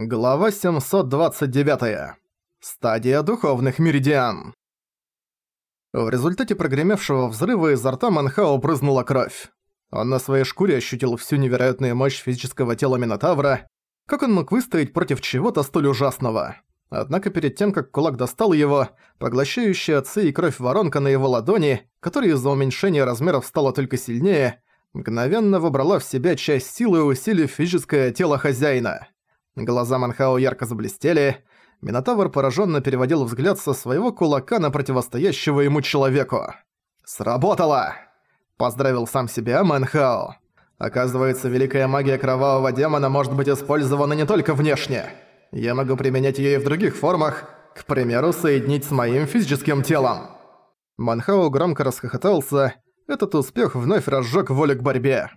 Глава 729. Стадия духовных меридиан. В результате прогремевшего взрыва изо рта Манхао брызнула кровь. Он на своей шкуре ощутил всю невероятную мощь физического тела Минотавра. Как он мог выстоять против чего-то столь ужасного? Однако перед тем, как кулак достал его, поглощающая отцы и кровь воронка на его ладони, которая из-за уменьшения размеров стала только сильнее, мгновенно выбрала в себя часть силы, усилив физическое тело хозяина. Глаза Манхао ярко заблестели. Минотавр пораженно переводил взгляд со своего кулака на противостоящего ему человеку. «Сработало!» – поздравил сам себя Манхао. «Оказывается, великая магия кровавого демона может быть использована не только внешне. Я могу применять её и в других формах, к примеру, соединить с моим физическим телом». Манхао громко расхохотался. Этот успех вновь разжёг волю к борьбе.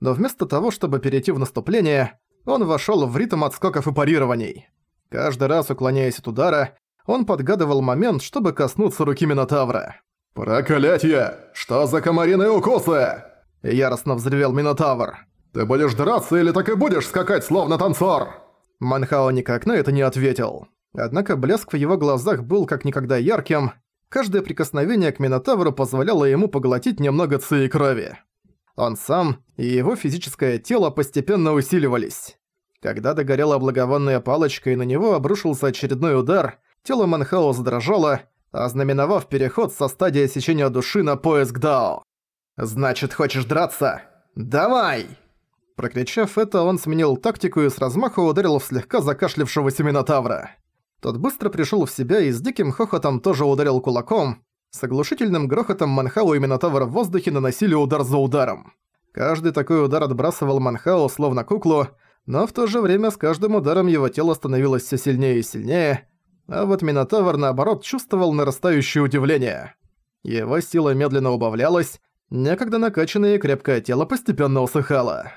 Но вместо того, чтобы перейти в наступление, он вошёл в ритм отскоков и парирований. Каждый раз уклоняясь от удара, он подгадывал момент, чтобы коснуться руки Минотавра. «Проклятье! Что за комариные укусы?» Яростно взревел Минотавр. «Ты будешь драться или так и будешь скакать, словно танцор?» Манхао никак на это не ответил. Однако блеск в его глазах был как никогда ярким. Каждое прикосновение к Минотавру позволяло ему поглотить немного ци и крови. Он сам и его физическое тело постепенно усиливались. Когда догорела благовонная палочка и на него обрушился очередной удар, тело Манхао задрожало, ознаменовав переход со стадии осечения души на поиск Дао. «Значит, хочешь драться? Давай!» Прокричав это, он сменил тактику и с размаха ударил в слегка закашлявшегося Минотавра. Тот быстро пришел в себя и с диким хохотом тоже ударил кулаком, с оглушительным грохотом Манхау и Минотавр в воздухе наносили удар за ударом. Каждый такой удар отбрасывал Манхау словно куклу, но в то же время с каждым ударом его тело становилось все сильнее и сильнее, а вот Минотавр наоборот чувствовал нарастающее удивление. Его сила медленно убавлялась, некогда накачанное и крепкое тело постепенно усыхало.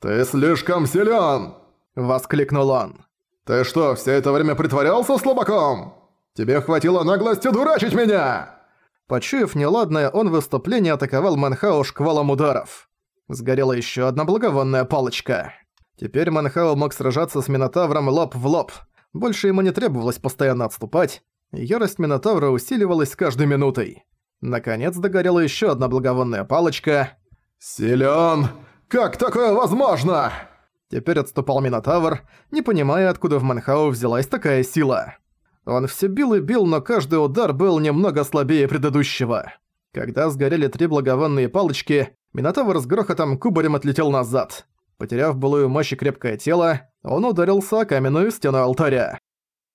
«Ты слишком силен! воскликнул он. «Ты что, все это время притворялся слабаком? Тебе хватило наглости дурачить меня!» Почуяв неладное, он в выступлении атаковал Манхао шквалом ударов. Сгорела еще одна благовонная палочка. Теперь Манхао мог сражаться с Минотавром лоб в лоб. Больше ему не требовалось постоянно отступать. Ярость Минотавра усиливалась с каждой минутой. Наконец догорела еще одна благовонная палочка. «Силён! Как такое возможно?» Теперь отступал Минотавр, не понимая, откуда в Манхао взялась такая сила. Он все бил и бил, но каждый удар был немного слабее предыдущего. Когда сгорели три благовонные палочки, Минотавр с грохотом кубарем отлетел назад. Потеряв былую мощь и крепкое тело, он ударился о каменную стену алтаря.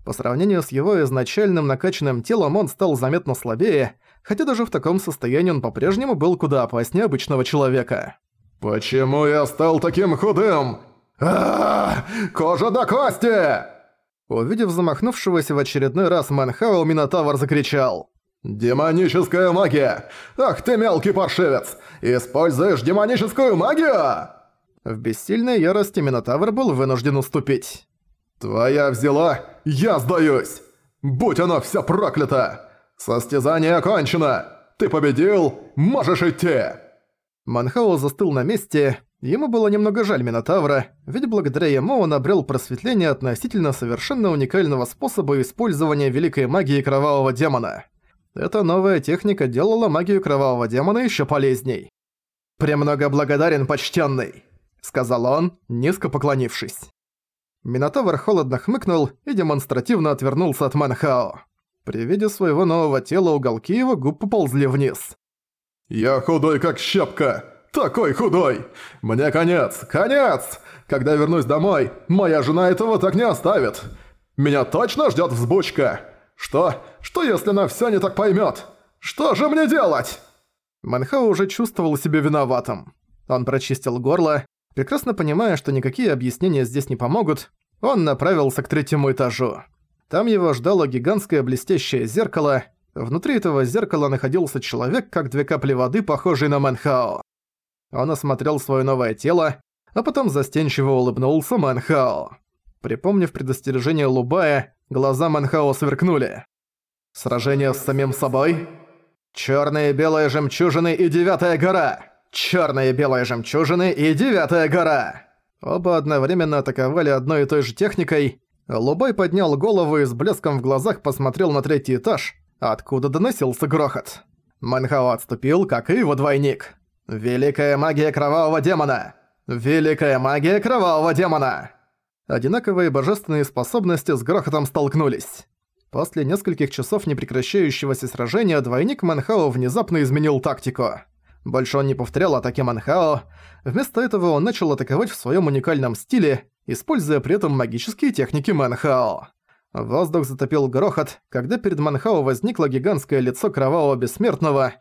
По сравнению с его изначальным накачанным телом он стал заметно слабее, хотя даже в таком состоянии он по-прежнему был куда опаснее обычного человека. «Почему я стал таким худым? а, -а, -а Кожа до кости!» Увидев замахнувшегося в очередной раз Манхао, Минотавр закричал. «Демоническая магия! Ах ты мелкий паршивец! Используешь демоническую магию!» В бессильной ярости Минотавр был вынужден уступить. «Твоя взяла, я сдаюсь! Будь оно все проклято! Состязание окончено! Ты победил, можешь идти!» Манхао застыл на месте, Ему было немного жаль Минотавра, ведь благодаря ему он обрел просветление относительно совершенно уникального способа использования великой магии кровавого демона. Эта новая техника делала магию кровавого демона еще полезней. «Премного благодарен, почтенный», — сказал он, низко поклонившись. Минотавр холодно хмыкнул и демонстративно отвернулся от Манхао. При виде своего нового тела уголки его губ поползли вниз. «Я худой как щепка!» Такой худой! Мне конец! Конец! Когда вернусь домой, моя жена этого так не оставит. Меня точно ждет взбучка. Что? Что если она все не так поймет? Что же мне делать?» Манхау уже чувствовал себя виноватым. Он прочистил горло, прекрасно понимая, что никакие объяснения здесь не помогут, он направился к третьему этажу. Там его ждало гигантское блестящее зеркало. Внутри этого зеркала находился человек, как две капли воды, похожий на Манхао. Он осмотрел свое новое тело, а потом застенчиво улыбнулся Манхао. Припомнив предостережение Лубая, глаза Манхао сверкнули. «Сражение с самим собой? Чёрные белые жемчужины и девятая гора! Чёрные белые жемчужины и девятая гора!» Оба одновременно атаковали одной и той же техникой. Лубай поднял голову и с блеском в глазах посмотрел на третий этаж, откуда доносился грохот. Манхао отступил, как и его двойник. «Великая магия кровавого демона! Великая магия кровавого демона!» Одинаковые божественные способности с грохотом столкнулись. После нескольких часов непрекращающегося сражения двойник Манхао внезапно изменил тактику. Больше он не повторял атаки Манхао, вместо этого он начал атаковать в своем уникальном стиле, используя при этом магические техники Манхао. Воздух затопил грохот, когда перед Манхао возникло гигантское лицо кровавого бессмертного,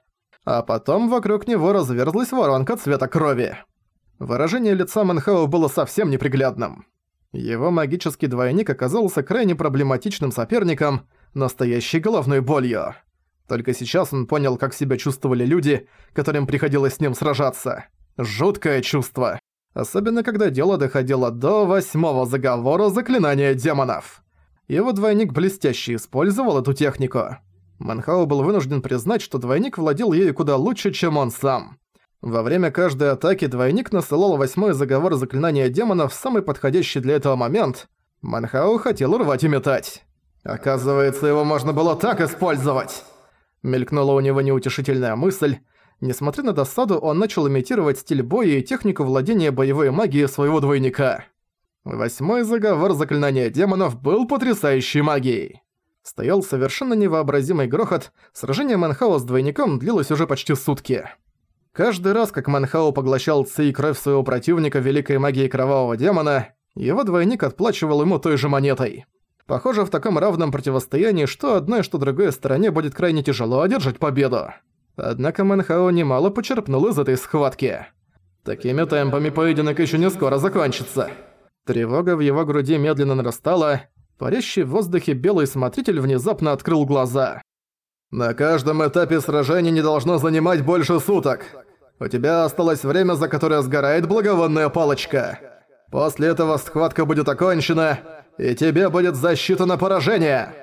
а потом вокруг него разверзлась воронка цвета крови. Выражение лица Манхао было совсем неприглядным. Его магический двойник оказался крайне проблематичным соперником, настоящей головной болью. Только сейчас он понял, как себя чувствовали люди, которым приходилось с ним сражаться. Жуткое чувство. Особенно, когда дело доходило до восьмого заговора заклинания демонов. Его двойник блестяще использовал эту технику. Манхау был вынужден признать, что двойник владел ею куда лучше, чем он сам. Во время каждой атаки двойник насылал восьмой заговор заклинания демонов в самый подходящий для этого момент. Манхау хотел урвать и метать. Оказывается, его можно было так использовать. Мелькнула у него неутешительная мысль. Несмотря на досаду, он начал имитировать стиль боя и технику владения боевой магией своего двойника. Восьмой заговор заклинания демонов был потрясающей магией. Стоял совершенно невообразимый грохот, сражение Манхау с двойником длилось уже почти сутки. Каждый раз, как Манхау поглощал ци и кровь своего противника великой магией кровавого демона, его двойник отплачивал ему той же монетой. Похоже, в таком равном противостоянии что одной, что другой стороне будет крайне тяжело одержать победу. Однако Манхао немало почерпнул из этой схватки. Такими темпами поединок еще не скоро закончится. Тревога в его груди медленно нарастала, парящий в воздухе белый смотритель внезапно открыл глаза. «На каждом этапе сражения не должно занимать больше суток. У тебя осталось время, за которое сгорает благовонная палочка. После этого схватка будет окончена, и тебе будет засчитано поражение».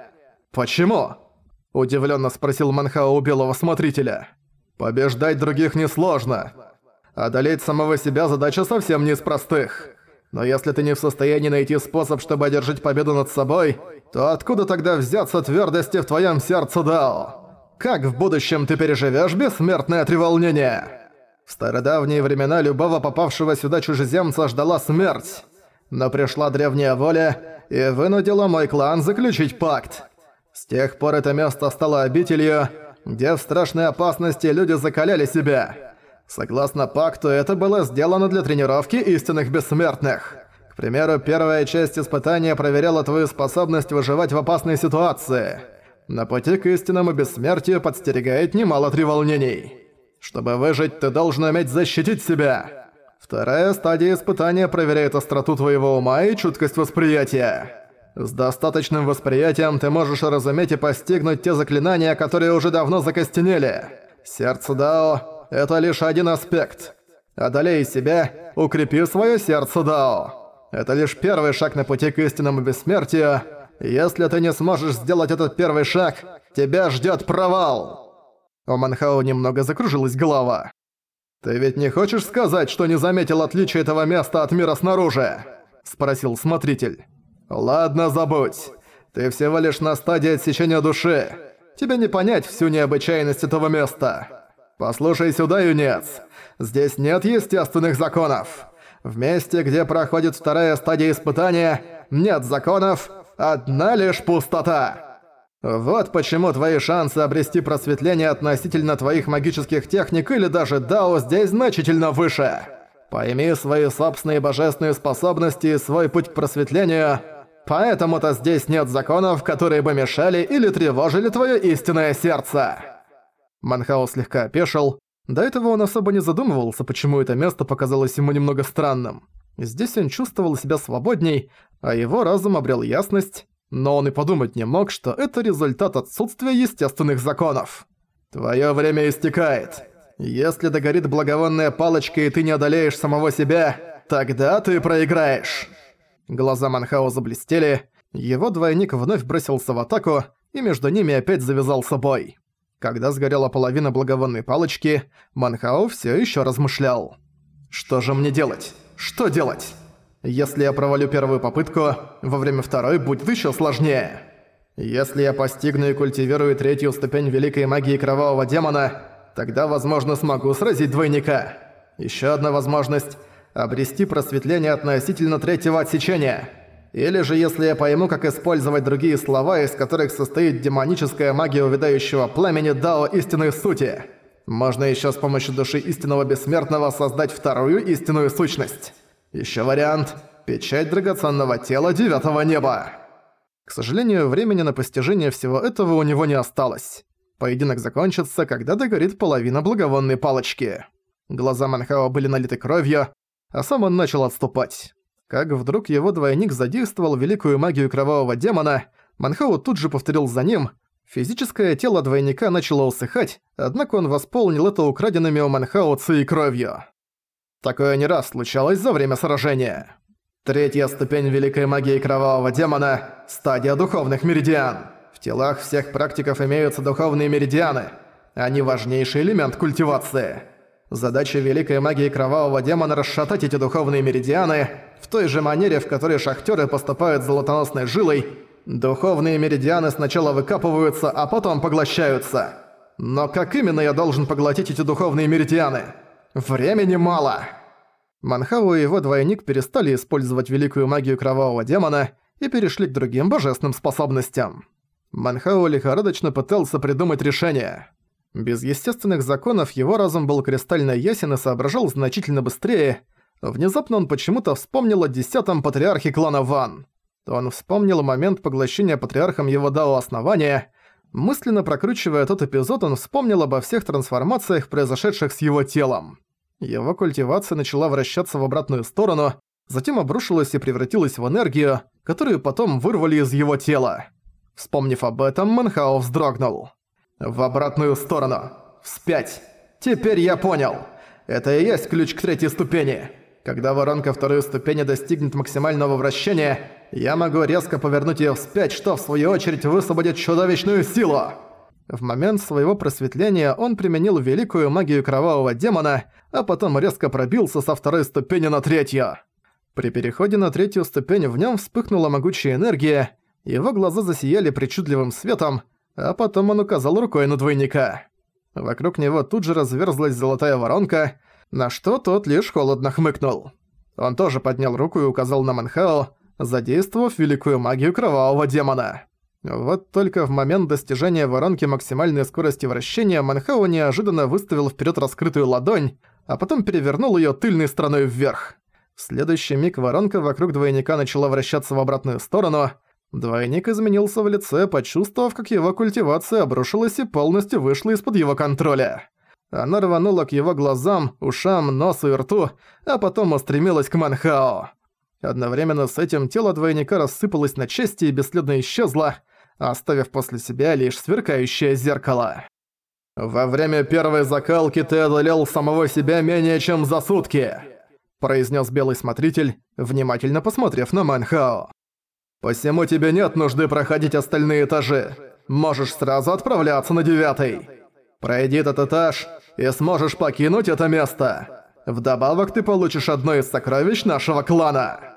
«Почему?» – удивленно спросил Манхао у белого смотрителя. «Побеждать других несложно. Одолеть самого себя задача совсем не из простых. Но если ты не в состоянии найти способ, чтобы одержать победу над собой, то откуда тогда взяться твердости в твоем сердце, Дао?» Как в будущем ты переживешь бессмертное треволнение? В стародавние времена любого попавшего сюда чужеземца ждала смерть. Но пришла древняя воля и вынудила мой клан заключить пакт. С тех пор это место стало обителью, где в страшной опасности люди закаляли себя. Согласно пакту, это было сделано для тренировки истинных бессмертных. К примеру, первая часть испытания проверяла твою способность выживать в опасной ситуации – на пути к истинному бессмертию подстерегает немало треволнений. Чтобы выжить, ты должен уметь защитить себя. Вторая стадия испытания проверяет остроту твоего ума и чуткость восприятия. С достаточным восприятием ты можешь разуметь и постигнуть те заклинания, которые уже давно закостенели. Сердце Дао – это лишь один аспект. Одолей себя, укрепи свое сердце Дао. Это лишь первый шаг на пути к истинному бессмертию – если ты не сможешь сделать этот первый шаг, тебя ждёт провал!» У Манхау немного закружилась голова. «Ты ведь не хочешь сказать, что не заметил отличия этого места от мира снаружи?» – спросил смотритель. «Ладно, забудь. Ты всего лишь на стадии отсечения души. Тебе не понять всю необычайность этого места. Послушай сюда, юнец. Здесь нет естественных законов. В месте, где проходит вторая стадия испытания, нет законов, одна лишь пустота. Вот почему твои шансы обрести просветление относительно твоих магических техник или даже дао здесь значительно выше. Пойми свои собственные божественные способности и свой путь к просветлению, поэтому-то здесь нет законов, которые бы мешали или тревожили твое истинное сердце. Манхао слегка опешил. До этого он особо не задумывался, почему это место показалось ему немного странным. Здесь он чувствовал себя свободней, а его разум обрел ясность, но он и подумать не мог, что это результат отсутствия естественных законов. «Твоё время истекает. Если догорит благовонная палочка и ты не одолеешь самого себя, тогда ты проиграешь». Глаза Манхао заблестели, его двойник вновь бросился в атаку, и между ними опять завязался бой. Когда сгорела половина благовонной палочки, Манхао всё ещё размышлял. «Что же мне делать? Что делать?» Если я провалю первую попытку, во время второй будет еще сложнее. Если я постигну и культивирую третью ступень великой магии кровавого демона, тогда, возможно, смогу сразить двойника. Еще одна возможность – обрести просветление относительно третьего отсечения. Или же, если я пойму, как использовать другие слова, из которых состоит демоническая магия увядающего пламени Дао истинной сути. Можно еще с помощью души истинного бессмертного создать вторую истинную сущность. Еще вариант – печать драгоценного тела девятого неба. К сожалению, времени на постижение всего этого у него не осталось. Поединок закончится, когда догорит половина благовонной палочки. Глаза Манхао были налиты кровью, а сам он начал отступать. Как вдруг его двойник задействовал великую магию кровавого демона, Манхао тут же повторил за ним. Физическое тело двойника начало усыхать, однако он восполнил это украденными у Манхао ци и кровью. Такое не раз случалось за время сражения. Третья ступень великой магии кровавого демона – стадия духовных меридиан. В телах всех практиков имеются духовные меридианы. Они важнейший элемент культивации. Задача великой магии кровавого демона – расшатать эти духовные меридианы в той же манере, в которой шахтеры поступают золотоносной жилой. Духовные меридианы сначала выкапываются, а потом поглощаются. Но как именно я должен поглотить эти духовные меридианы? Времени мало. Манхау и его двойник перестали использовать великую магию кровавого демона и перешли к другим божественным способностям. Манхау лихорадочно пытался придумать решение. Без естественных законов его разум был кристально ясен и соображал значительно быстрее. Внезапно он почему-то вспомнил о десятом патриархе клана Ван. Он вспомнил момент поглощения патриархом его дао основания. Мысленно прокручивая тот эпизод, он вспомнил обо всех трансформациях, произошедших с его телом. Его культивация начала вращаться в обратную сторону, затем обрушилась и превратилась в энергию, которую потом вырвали из его тела. Вспомнив об этом, Манхао вздрогнул. «В обратную сторону. Вспять. Теперь я понял. Это и есть ключ к третьей ступени. Когда воронка второй ступени достигнет максимального вращения, я могу резко повернуть её вспять, что в свою очередь высвободит чудовищную силу». В момент своего просветления он применил великую магию кровавого демона, а потом резко пробился со второй ступени на третью. При переходе на третью ступень в нем вспыхнула могучая энергия, его глаза засияли причудливым светом, а потом он указал рукой на двойника. Вокруг него тут же разверзлась золотая воронка, на что тот лишь холодно хмыкнул. Он тоже поднял руку и указал на Манхао, задействовав великую магию кровавого демона. Вот только в момент достижения воронки максимальной скорости вращения Манхао неожиданно выставил вперед раскрытую ладонь, а потом перевернул ее тыльной стороной вверх. В следующий миг воронка вокруг двойника начала вращаться в обратную сторону. Двойник изменился в лице, почувствовав, как его культивация обрушилась и полностью вышла из-под его контроля. Она рванула к его глазам, ушам, носу и рту, а потом устремилась к Манхао. Одновременно с этим тело двойника рассыпалось на части и бесследно исчезло, оставив после себя лишь сверкающее зеркало. «Во время первой закалки ты одолел самого себя менее чем за сутки», произнес Белый Смотритель, внимательно посмотрев на Манхао. «Посему тебе нет нужды проходить остальные этажи. Можешь сразу отправляться на девятый. Пройди этот этаж и сможешь покинуть это место. Вдобавок ты получишь одно из сокровищ нашего клана».